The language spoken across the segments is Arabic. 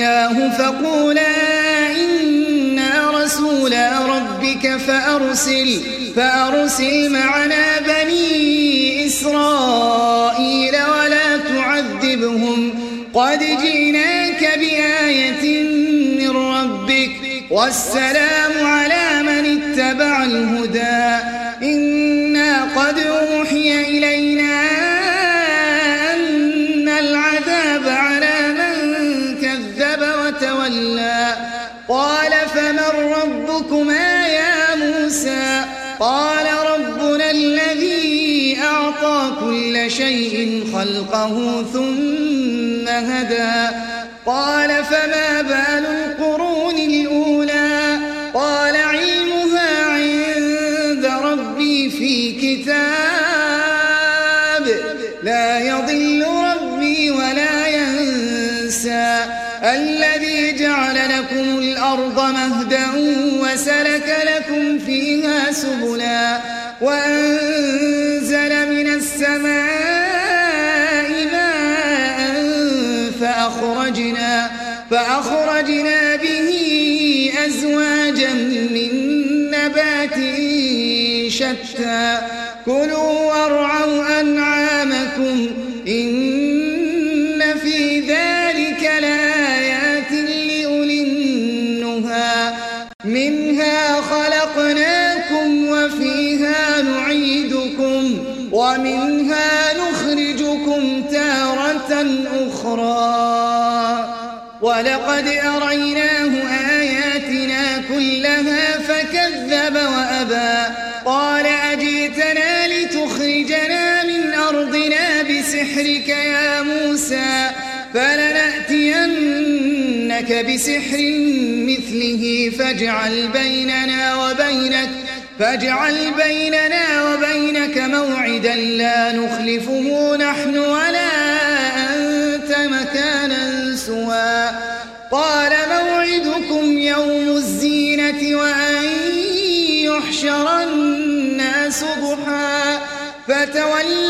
فأتياه فقولا إنا رسول ربك فأرسل فأرسل معنا بني إسرائيل ولا تعذبهم. قد جئناك بآية من ربك والسلام على من اتبع الهدى. إنا قد أوحي شيء خلقه ثم هدى. قال فما بال القرون الأولى؟ قال علمها عند ربي في كتاب. لا يضل ربي ولا ينسى. الذي جعل لكم الأرض مهدا وسلك لكم فيها سبلا. وأنزل شتى. كلوا وارعوا يا موسى فلنأتينك بسحر مثله فاجعل بيننا وبينك فاجعل بيننا وبينك موعدا لا نخلفه نحن ولا أنت مكانا سوى. قال موعدكم يوم الزينة وأن يحشر الناس ضحى فتولى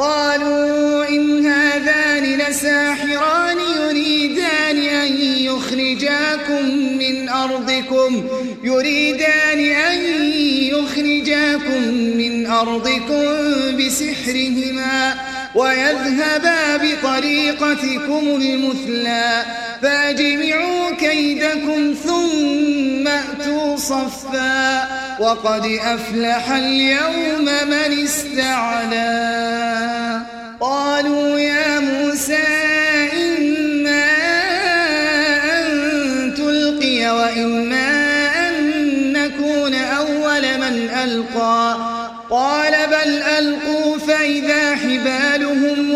قالوا إن هذان لساحران يريدان أن يخرجاكم من أرضكم يريدان أن يخرجاكم من أرضكم بسحرهما. ويذهبا بطريقتكم المثلى فاجمعوا كيدكم ثم أتوا صفا وقد أفلح اليوم من استعلى قالوا يا موسى إما أن تلقي وإما أن نكون أول من ألقى قال بل ألقوا فإذا حبالهم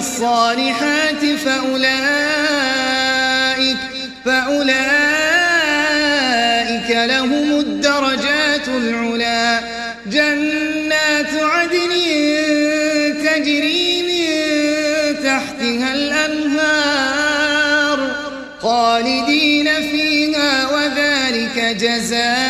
الصالحات فأولئك فأولئك لهم الدرجات العلا. جنات عدن تجري من تحتها الأنهار خالدين فيها وذلك جزاء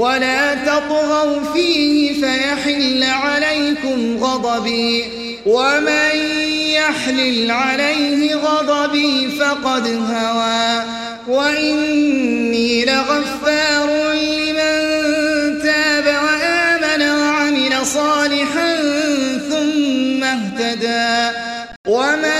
ولا تطغوا فيه فيحل عليكم غضبي. ومن يحلل عليه غضبي فقد هوى. وإني لغفار لمن تاب وآمن وعمل صالحا ثم اهتدى. وما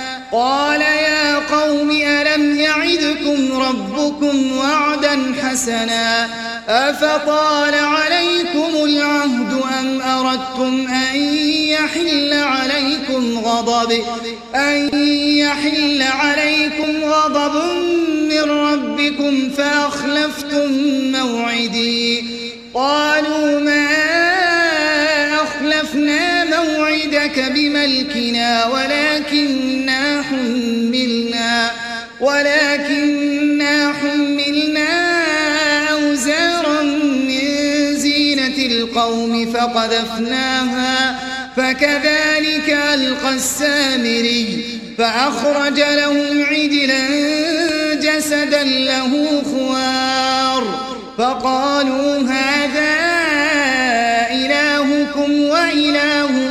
قال يا قوم ألم يعدكم ربكم وعدا حسنا؟ أفطال عليكم العهد أم أردتم أن يحل عليكم غضب؟ أن يحل عليكم غضب من ربكم فأخلفتم موعدي. قالوا ما أخلفنا موعدك بملكنا ولكننا حملنا ولكننا حملنا أوزارا من زينة القوم فقذفناها فكذلك ألقى السامري فأخرج لهم عجلا جسدا له خوار. فقالوا هذا إلهكم وإله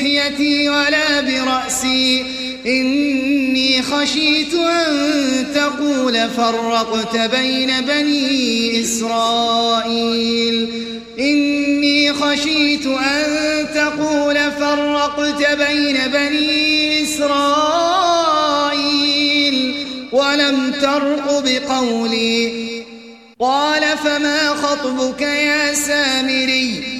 بلحيتي ولا برأسي. إني خشيت أن تقول فرقت بين بني إسرائيل. إني خشيت أن تقول فرقت بين بني إسرائيل. ولم ترق بقولي. قال فما خطبك يا سامري؟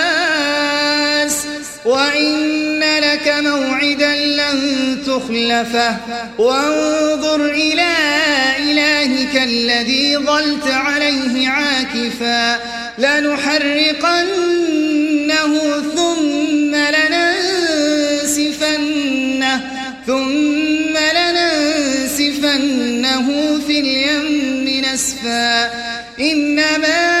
وإن لك موعدا لن تخلفه وانظر إلى إلهك الذي ظلت عليه عاكفا لنحرقنه ثم لننسفنه ثم لننسفنه في اليم نسفا إنما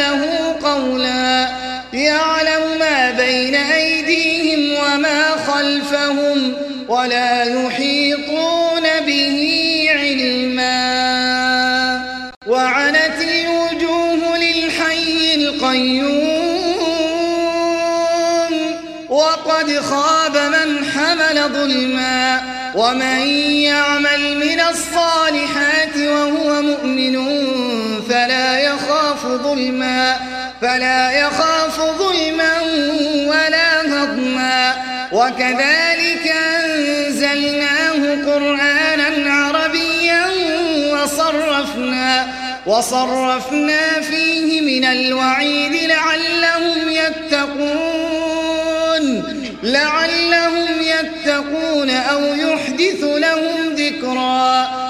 له قولا يعلم ما بين أيديهم وما خلفهم ولا يحيطون به علما. وعنت الوجوه للحي القيوم وقد خاب من حمل ظلما. ومن يعمل من الصالحات وهو مؤمن فلا يخاف ظلما فلا يخاف ظلما ولا هضما. وكذلك أنزلناه قرآنا عربيا وصرفنا وصرفنا فيه من الوعيد لعلهم يتقون. لعلهم يتقون أو يحدث لهم ذكرا.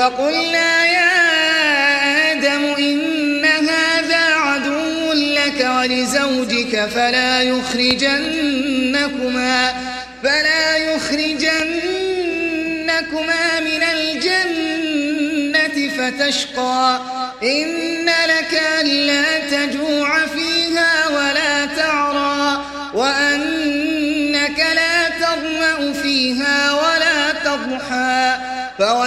فقلنا يا آدم إن هذا عدو لك ولزوجك فلا يخرجنكما فلا يخرجنكما من الجنة فتشقى. إن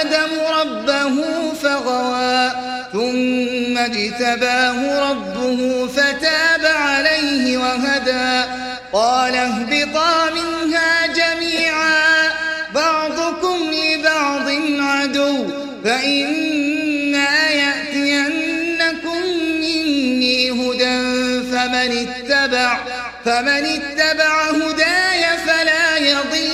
آدم ربه فغوى ثم اجتباه ربه فتاب عليه وهدى. قال اهبطا منها جميعا بعضكم لبعض عدو فإما يأتينكم مني هدى فمن اتبع فمن اتبع هداي فلا يضل.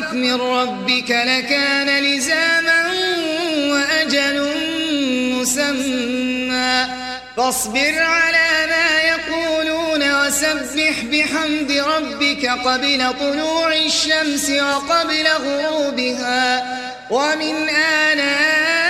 سبقت من ربك لكان لزاما وأجل مسمى فاصبر على ما يقولون وسبح بحمد ربك قبل طلوع الشمس وقبل غروبها ومن آناء